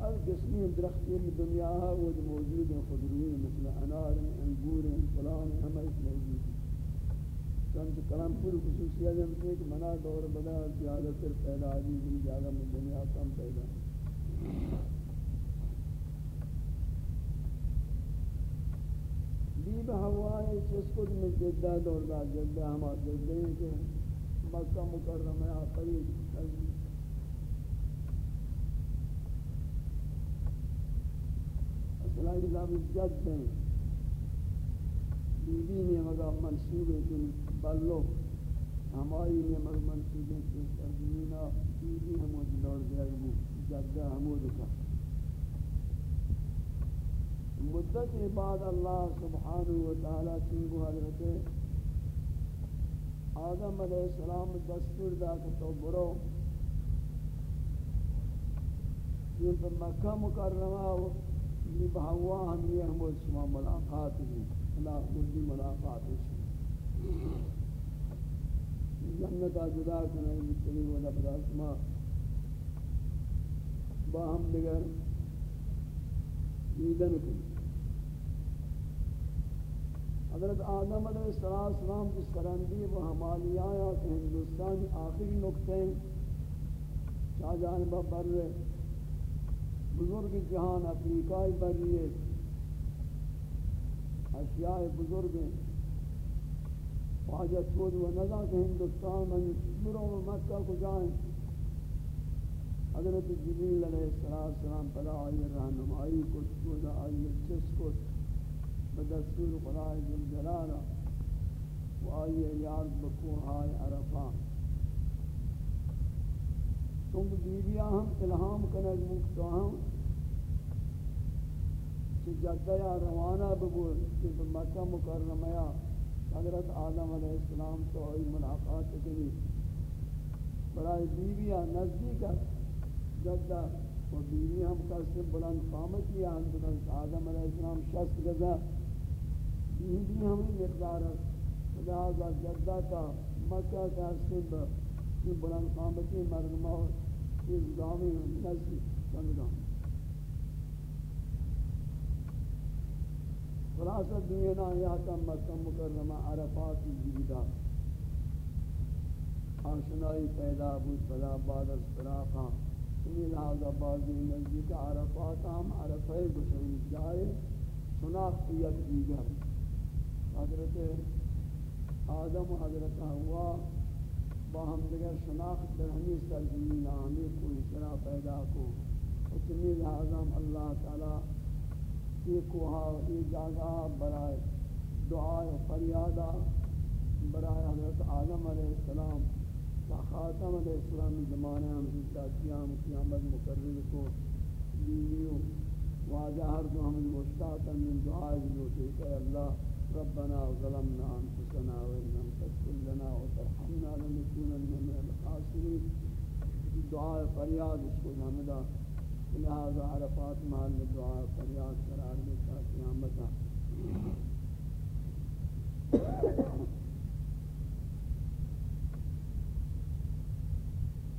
ہر قسمی درختی دنیا ہے وہ موجود خضروی مثل انار، انگور فلان ہمیں موجود. چند کلام پور خصوصیت ہے کہ منا دور بدا زیادہ تر پیدا آدھی زیادہ میں دنیا کم پیدا. بی بہوائے چس کو میں جدہ دور دا جدہ ہمارے جدہ ہیں کہ مکہ مکرمہ قریب اصلاحی لفظ جد ہیں۔ بیبی نے مگا منصوب ہے کہ بلو، ہماری نے مگا منصوب ہے کہ سرزمینہ بیبی ہمود دور دیا یعنی جدہ ہمود کا۔ مدت بعد اللہ سبحانہ وتعالی چنگو حضرت آدم علیہ السلام دستور دا کہ تو برو۔ یہ پر مکہ مکرمہ یہ بہوا ہم یہ ہم شما ملاقات ہیں اللہ مردی ملاقات ہے جنتا جدا کرنے بچلی وہ لبدا شما با ہم دیگر دیدن کو۔ حضرت آدم علیہ السلام کی سرندی و ہمالی آیا کہ ہندوستان آخری نقطے شاہ جانبہ بر بزرگ جہان افریقائی بریے اشیاء بزرگ حاجت بود و ندا کہ ہندوستان میں برو مکہ کو جائیں۔ حضرت جبریل علیہ السلام پدا آئی رہنمائی کو چودا آئی چس کو۔ بدستور خدای جل جلالہ و آئی ریاض بکوہائی عرفہ تم بیبیاں ہم الہام کنگ مکتا ہم کہ جدہ روانہ ببور کہ مکہ مکرمہ حضرت آدم علیہ السلام تو ہوئی ملاقات کنی. برای بیویا نزدیک جدہ و بیوی ہم قصد بلند قامتی ہیں حضرت آدم علیہ السلام شست گزا بیوی ہمیں مقدار ہے لہذا جدہ تا مکہ کا حسن بلند قامتی مردمہ اس گامی نزدیک چندگامی خلاصہ دینا یا تم مکہ مکرمہ عرفات جیدہ آشنائی پیدا بود پدا بعد از فراقا سمی یعنی لہذا بعضی نزدیک عرفات ہم عرفہ گشن جائے شناختیت دیگر. حضرت آدم و حضرت ہوا با ہم دیگر شناخت در ہمیں سرزمین ہمیں کوئی طرح پیدا کو۔ اتنی لہذا اللہ تعالی یہ کوہا یہ جاگہ برائے دعا و فریادہ برائے حضرت آدم علیہ السلام تا خاتم علیہ السلام زمانے ہم تا قیام قیامت مقرر کو دینیوں واجہ ہر دو ہم مشتاقا من دعائے بلوٹے کہ اللہ ربنا ظلمنا انفسنا وإن لم تغفر لنا وترحمنا لنكونن من الخاسرين. دعاء فریاد اس کو حمدہ لہذا عرفات محل دعا فریاد قرار دیتا قیامتا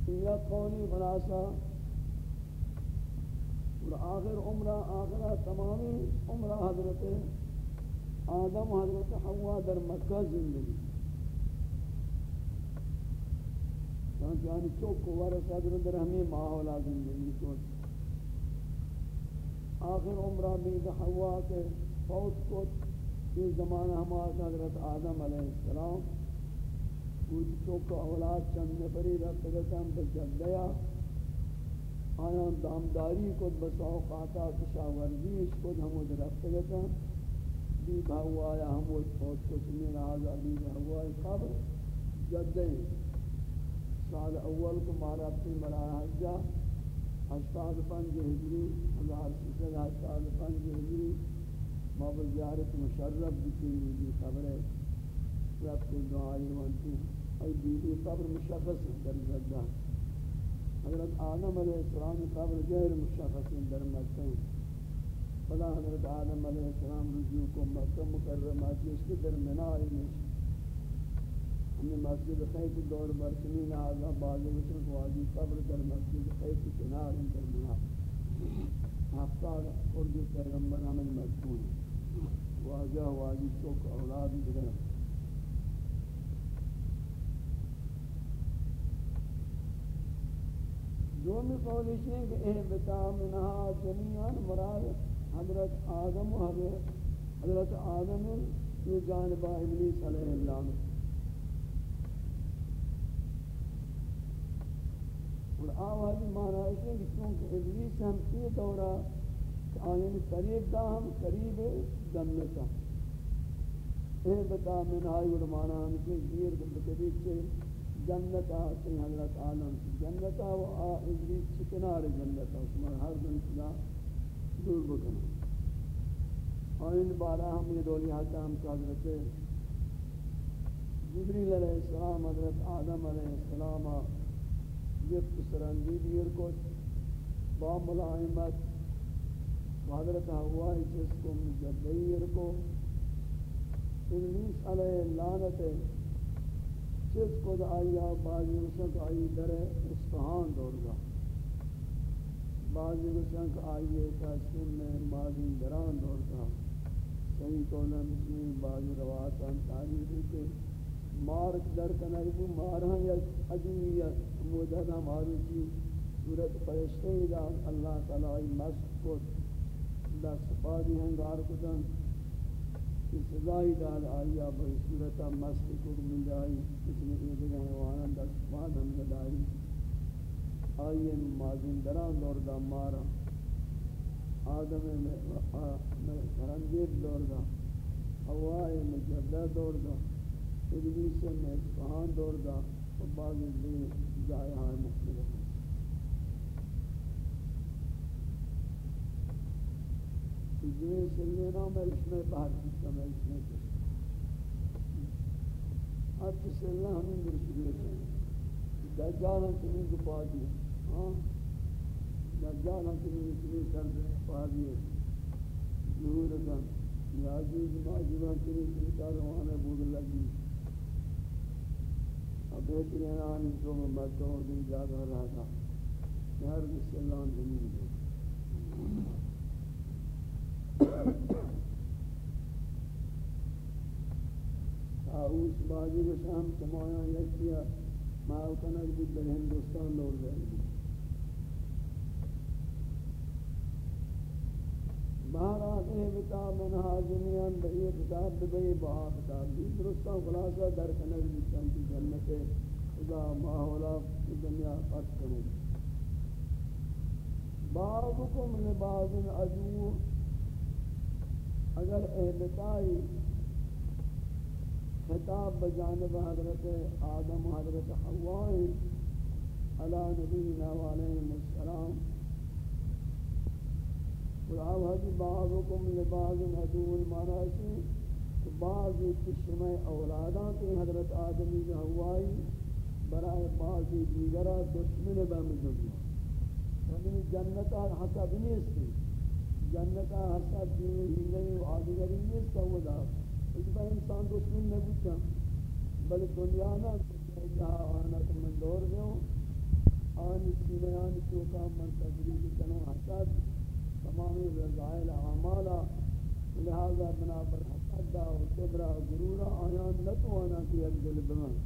یہ قولی خلاصہ اور آخر عمرہ آخرہ تمامی عمرہ حضرت آدم و حضرت حوا در مکہ زندگی چانچہ یعنی چوک کو ورس حضرت در ہمیں ماحولہ زندگی کو آخر عمرہ بید حوا کے فوت کو یہ زمانہ ہمارا حضرت آدم علیہ السلام. کچھ تو کا اولاد چند نفری رفت گتاں بجدیا آیا دامداری کو بسا اوقاتا کشاورزیش کو ہمود رفت گتاں بی بھاو آیا ہمود فوت کو سمین آزا بی بھاو آیا قبر جدے سال اول کو مارا اپنی مراہ حجہ ہشتاد پنج ہجری، ہزار سیسد ہشتاد پنج ہجری، باب زیارت مشرف بکنی دی خبر ہے۔ رب کی دعائی وانتی ای بیدی قبر مشخص در زدہ حضرت آدم علیہ السلام قبر غیر مشخص در مکہ فلا حضرت آدم علیہ السلام رجوع کو مکہ مکرمہ جس کے در منائی نشت ہمیں مسجد خیف دور برکنی نازا بازی وچن قواجی قبر در مسجد خیف کنار انتر منا ہفتاد اردو پیغمبر ہمیں مدفون واجہ واجی چوک اولاد دیگر دومی قولش ہے کہ اہبتا منہا جمیعان مراد حضرت آدم و حضرت آدم یہ جانبہ ابلیس علیہ اللہ اور آوازی معنی ہے کہ چونکہ ابلیس ہم یہ دورہ آئین قریب دا ہم قریب جنتا اے بتا من آئی علمانا ہم کہ دیر کو سے جنتا سے حضرت عالم جنتا و ابلیس چکنار جنتا اس میں ہر دن خدا دور بکنا آئین بارہ ہم یہ دولی حتا ہم کہ حضرت جبریل علیہ السلام، حضرت آدم علیہ السلام جب سرندی دیر کو با ملائمت حضرت ہوائی جس کو مجدیر کو ابلیس علیہ لعنت چیز کو آیا بعضی رسک آئی در اسفہان دور گا بعضی رسک آئی تحسن میں بعضی دران دور گا صحیح قولہ مسلم، بعضی رواتان تاریخی کے مارک در کنر کو مارہاں یا عدوی یا موددہ ماروچی صورت پرشتے دا۔ اللہ تعالی مسک کو دست پادی ہنگار کتن سزائی داد آیا بھئی صورتا مست کو مل جائی۔ اس میں یہ دیکھا حیوانا دست پاد ہم نداری آئیے مازین دران دور دا، مارا۔ آدم میں کرنجیر دور دا ہوائے مجدہ دور دا ادریس میں اسفہان دور دا، اور بعض جائے ہائے مختلف۔ جوئے سلینا میں اس میں باہر کیتا میں اس میں کشتا اب کی سلینا ہمیں مرشدی ہے دجال ہم چنین کو پا دیا۔ دجال ہم چنین چنین سر دے پا دیا ظہور کن یاجوز ماجوز ہم چنین چنین کا روانا بود لگی اب بہترین آنی تو میں مرتا ہوں دن جاگا رہا تھا ہر کس اللہ زمین دے آؤس بازی کو شام یکیا ماو کنک بھی در ہندوستان دور جائے بہرات اے کتاب من حاضمیان بئی کتاب بئی بہا کتاب بھی درستان خلاصہ در کنک بھی چانتی جنت خدا ماحولا دنیا فرق کرنے بعضکم لبعض عدو اگر اہبتائی خطاب بجانب حضرت آدم، حضرت حوائی علی نبینا و علیہم السلام قرآن حضی بعضکم لبعض عدو المعنی کہ بعض کشمہ اولاداں کے حضرت آدمی و حوائی برائے بعض دیگرہ دشمن بہم دنیا یعنی جنتا حسب نیستی جنتا حسد دین ہیلے و آدگری نہیں سودا اس پر انسان دشمن نہ بوتا بل دنیا نہ جہاں آنا تو من دور دیو آن سیمیان چوکا من تجریب کنو حسد۔ تمام رضائل اعمالا لہذا بنا حسد دا و کبرا و گرورا آیان نتوانا کی ایک دل بمان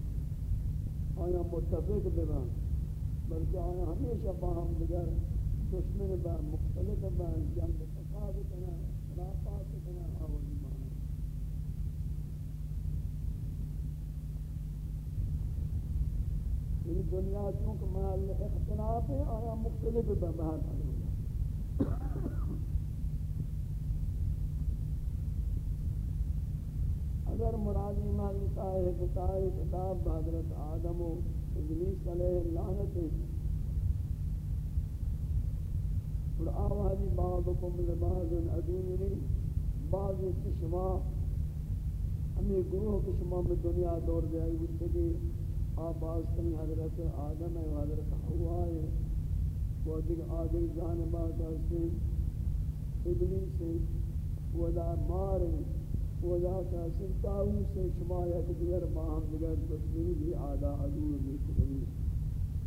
آیان متفق بمان بلکہ آیان ہمیشہ باہم دیگر دشمن با مختلف با جنگ فساد کنا خلافات کنا آول ایمان یہ دنیا چونکہ محل اختلاف ہے آیا مختلف با محل اگر مرادی محل ہے بتائے کتاب حضرت آدم و ابلیس علیہ اللعنت ہے۔ اور آوازی بعضکم لبعض عدونی بعضی کشما ہمیں گروہ کشما میں دنیا دور جائی ہوتے کہ آباز کنی حضرت آدم ہے حضرت حوا ہے وہ دیکھ آدھر جانبات سے ابلیس ہے ودا مار ہے ودا کا سلطاو سے شما یک دیگر باہم دیگر دشمنی بھی آدھا عدو بھی کبھی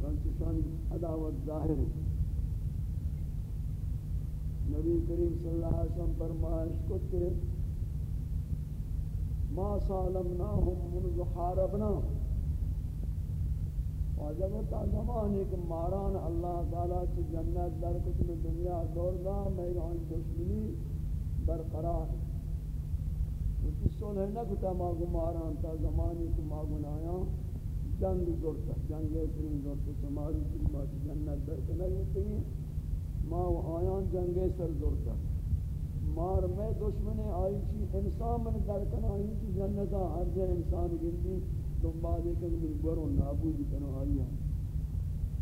رنچشان عداوت ظاہر ہے نبی کریم صلی اللہ علیہ وسلم فرمائش کو کہ ما سالمناہم منذ حاربنا. واجب تا زمان ایک ماران اللہ تعالیٰ کی جنت در کچھ میں دنیا دور دا میران دشمنی برقرار ہے۔ صلح نہ کتا ماغو ماران تا زمانی کو ماغو نایا، جنگ زورتا جنگ کریم زورتا سماری کریمات جنت در کنگی ما و آیان جنگ سر زور کر مار میں دشمن آئی چی، انسان من در کن آئی چی جنتا ہر جے انسان گندی۔ دنبال کن من گرو نابود کن آئی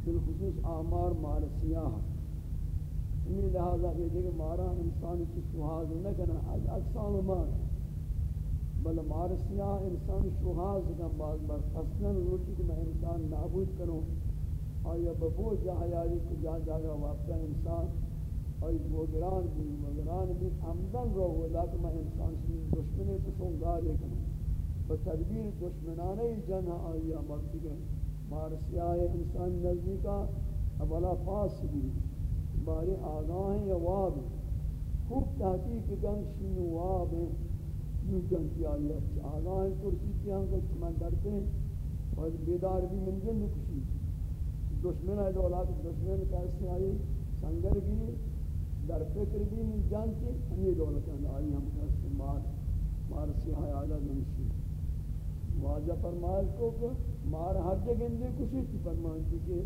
بالخصوص آمار مار سیاہ انہی یعنی لہذا یہ دیکھ مارا انسان کی شہاز نہ کنا از اقسام مار۔ بل مار سیاہ انسان شہاز کا بعض بار اصلا روٹی کہ میں انسان نابود کروں۔ آیا ببو جہیاری کو جا جاگا واقعا انسان۔ آئی بوگران بھی مگران بھی عمدن رو ہو لیکن میں انسان سے دشمنے کو سنگار لے کروں بتدبیر دشمنانه جنہ آیا مرد گئے مار سیاہ انسان نزدیکا اولا پاس بھی بارے آگاہیں یا واب خوب تحقیق کن شین واب ہیں یوں جنتی آئی ہے آگاہیں ترسی کیاں کہ من ڈرتے ہیں اور بیدار بھی من جن کشی دشمن ہے دولات دشمن کیسے آئی سنگر بھی در فکر بھی من جانتی ہمیں دولت آئی ہم کیسے مار مار سیاہ آدھا نمشی واجہ فرمائے کو کہ مار ہر جگہ اندے کچھ کی فرمان تھی کہ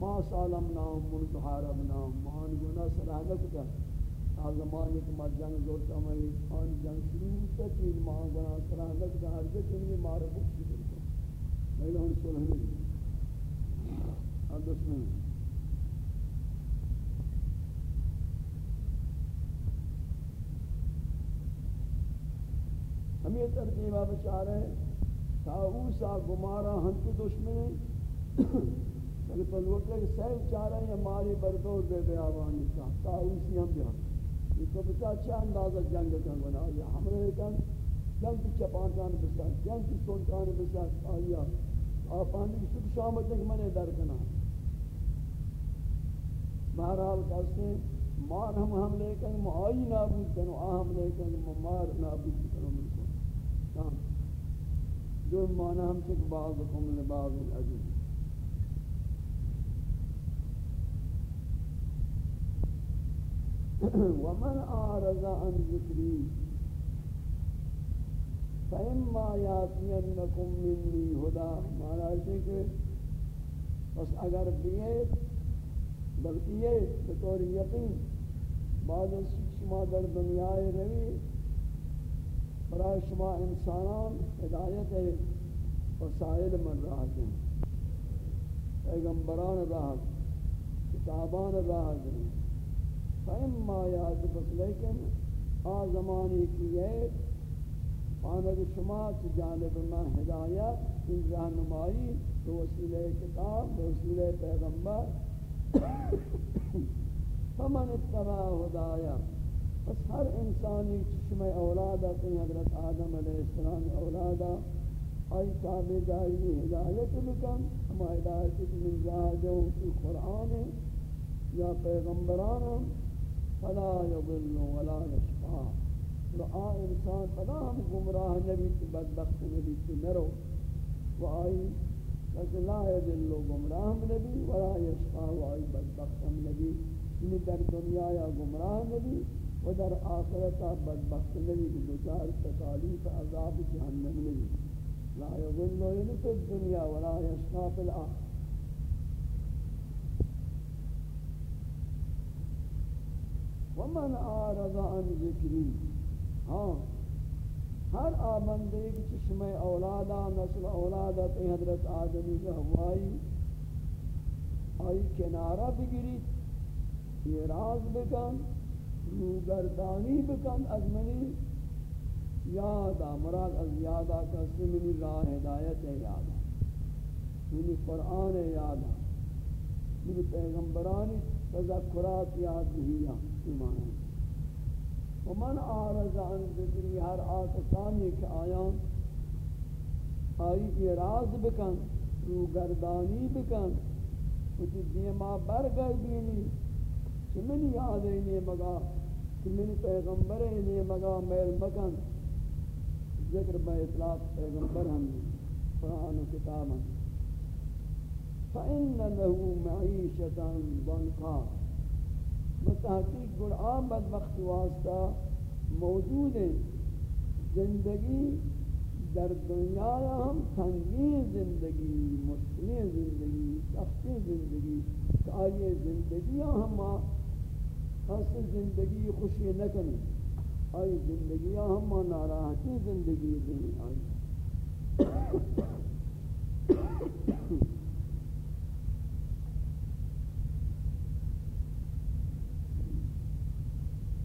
ما سالم نام من حارب نام مان گنا سلامت کا تا زمانے کے مر جنگ زورتا میں آن جنگ شروع ہوتا تین ماہ گنا سلامت کا ہر جگہ اندے مار بکشی کرتا میں لہن سلح نہیں اب دشمن ہم یہ ترتیبہ بچا رہے ہیں۔ تاوسا گمارا ہنچ تو لوٹے کہ سیل چاہ رہے ہیں مالی بردور دے بے آوانی کا تاوسی ہم بھی یہ تو بچا اچھا اندازہ جنگ کا بنا۔ آیا ہمارے کن جنگ۔ کی چپان چپانتان بسا جنگ کی سون سنتان بسا آیا آپانی کی سکھ شامت ہے کہ میں نے در کنا۔ بہرحال کہتے ہیں، مار ہم ہم لے کر معائی نابود کرو، آ ہم لے کر مار نابود کرو ملکو جو معنی ہم سے بعضکم لبعض العزیز ومن آرز عن ذکری فإما یاتینکم منی ہدا معنی ہے کہ بس اگر بیئے بلکہ بطور یقین، بعد از شما در دنیای روی برای شما انسانان ہدایت ہے وسائل من راہ دیں پیغمبران راہ کتابان راہ دیں فإما یاد بس لیکن آ زمانی کی ہے آنگ شما کی جانب میں ہدایت ان رہنمائی تو وسیلہ کتاب وسیلہ پیغمبر۔ (coughs) فمن اتبع ہدایت بس ہر انسانی چشم اولادا کہ حضرت آدم علیہ السلام اولادا آئی تابداری ہدایت بکن ہما ہدایت من جاہدوں کی قرآن یا پیغمبران فلا یضل ولا یشقا. تو آ انسان فلا ہم گمراہ نبی کی بدبخت نبی کی نرو و آئی کہ لا یضل گمراہ نبی ولا یشقا و آئی بدبخت نبی. یعنی در دنیا یا گمراہ نبی. و در آخرتا بدبخت نبی کی دوچار تکالیف عذاب جہنم نبی لا یظن یعنی فی الدنیا ولا یشقا فی الآخر ومن آرض عن ذکری. ہاں ہر آمندے کی چشم اولادا نسل اولادا تے حضرت آدمی کا ہوائی آئی کنارہ بگری یہ راز روگردانی بکن از منی یادا مراد از یادا کسی منی راہ ہدایت ہے یادا منی قرآن ہے یادا منی پیغمبرانی تذکرات یاد بھی ایمان ہے ومن آرز عن ذکری ہر آکسانی کے آیان، آئی اعراض بکن، روگردانی بکن۔ کچھ دیما برگر بینی کہ من یاد ہے نہیں مگا، کہ من پیغمبر ہے نہیں مگا، میل مکن۔ ذکر با اطلاق پیغمبر ہم قرآن و کتاب ہم۔ فَإِنَّ لَهُ مَعِيشَةً ضَنْقًا۔ بتحقیق قرآن بدبخت واسطہ موجود ہے زندگی در دنیا ہم تنگی زندگی مشکل زندگی، سختی زندگی۔ کہ آئیے زندگی ہم خاص زندگی خوشی نہ کریں آئی زندگی ہم ناراحتی زندگی دیں آئی۔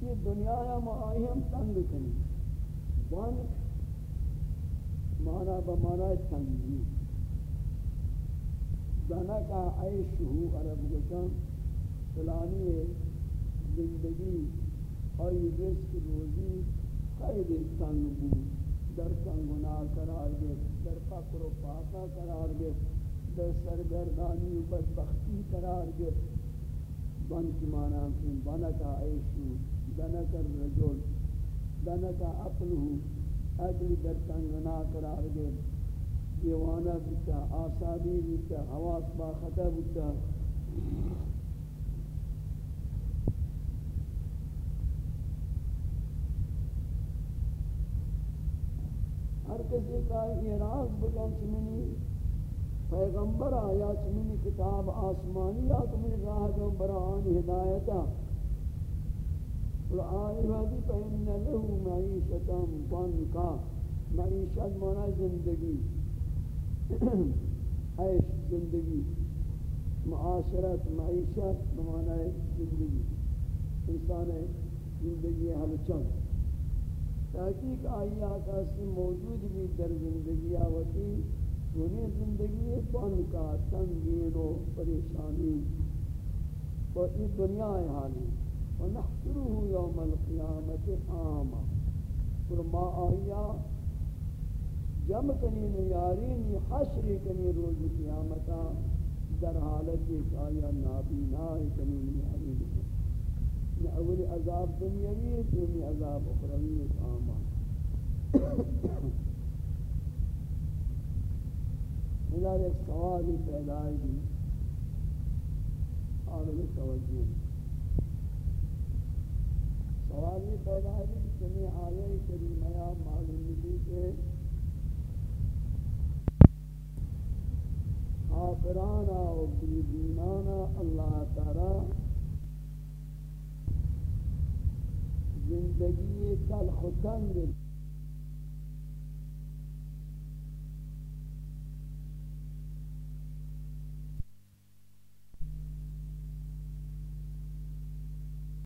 یہ دنیا ہم آئی ہم تنگ کریں بان مانا بمانا تنگی۔ دانا کا عیش ہو عرب گشن فلانی ہے زندگی آئی رزق روزی خیلی تنگ بود. در کنگنا قرار گئے در فقر و پاکا قرار گئے در سرگردانی و بدبختی قرار گئے بن کی معنی ہم بنکا عیشو دنکا الرجل دنکا عقلہو اجل در کنگنا قرار گئے دیوانہ بتا آسابی بتا حواس با خطا بتا ہر کسی کا اعراض بکن چمنی پیغمبر آیا چمنی کتاب آسمانی یا تمہیں راہ جو بران ہدایتا اور آئی وحدی فإن له معیشتا مبانکا معیشت مانا زندگی۔ (clears throat) عیش زندگی۔ معاشرت، معیشت مانا زندگی۔ انسان زندگی حل چند۔ تحقیق آئی آقا سے موجود بھی در زندگی آوتی، دنیا زندگی بن کا تنگین و پریشانی. و یہ دنیا حالی و نحشره یوم القیامت آما اور ما آیا جمع کنین یارین، حشر کنی روز قیامتا، در حالت ایک آیا نابینا کنین یارین۔ یہ اولی عذاب دنیاوی دومی عذاب اخروی ہے آمان مدار ایک سوالی پیدا ہے جی۔ دی قابل توجہ۔ سوالی پیدا ہے جی دی چنی آیہ کریمہ معلوم دی کہ کافرانا و بیدینانا اللہ تعالی زندگی تلخ و تنگ